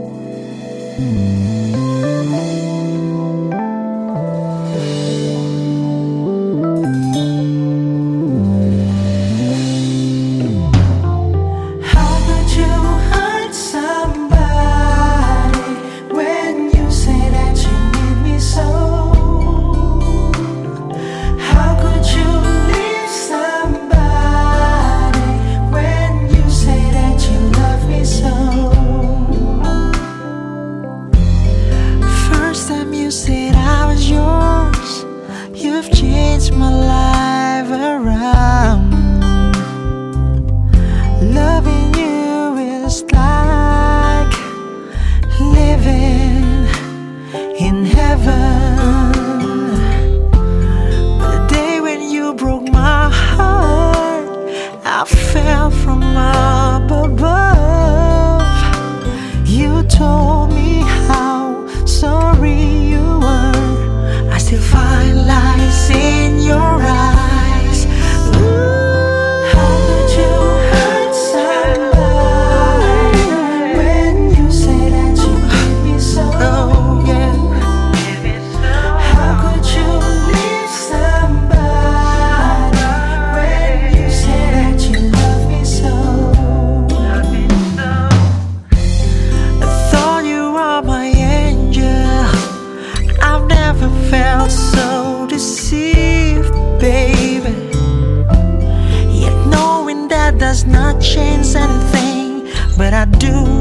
Mm-hmm. talk. baby. Yet knowing that does not change anything, but I do.